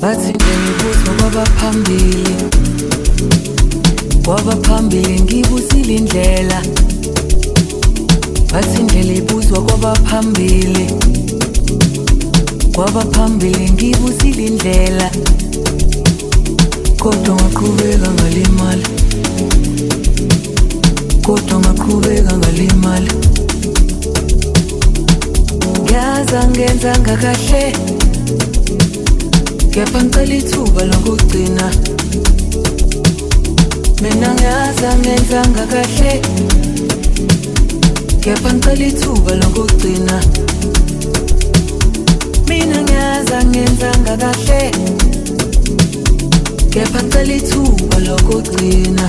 bathinte ngibuzwa kwabaphambili kwabaphambili ngibuzile indlela bathi indlela ibuzwa kwabaphambili kwabaphambili ngibuzile indlela kodwa ngaqhubeka ngalimala kodwa ngaqhubeka ngalimala ngaza ngenza ngakahle kepha ngicela ithuba lokugcina mina ngiyazi angenzanga kahle kepha ngicela ithuba lokugcina mina ngiyazi angenzanga kahle kepha ngicela ithuba lokugcina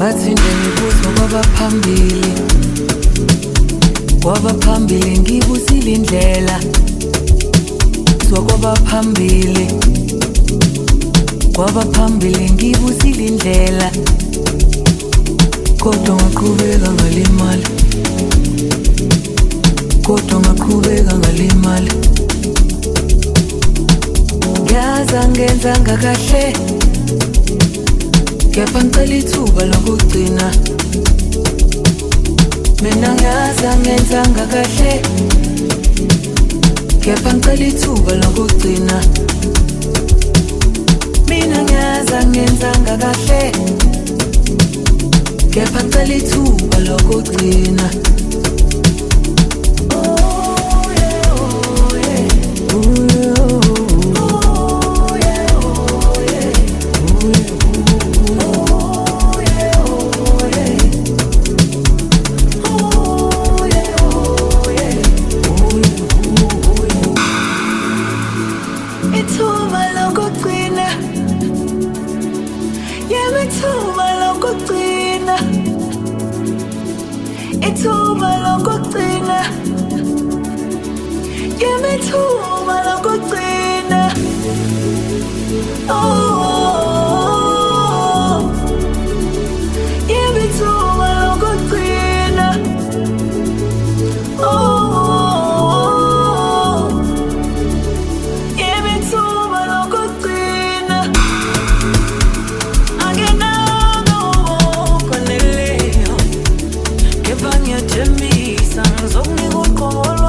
bathi nje ngibuzo kwabaphambili kwabaphambili ngibuzile indlela sokwabaphambili kwabaphambili ngibuzile indlela kodwa ngaqhubeka ngalimali kodwa ngaqhubeka ngalimali ngiyaza ngenzanga kahle kepha ngicela ithuba lokugcina mina ngaza ngenzanga kahle kepha ngicela ithuba lokugcina mina ngaza ngenzanga kahle kepha ngicela ithuba lokugcina ithuba my ithuba lokugcina give me two. tell me, sang zong ni gun ko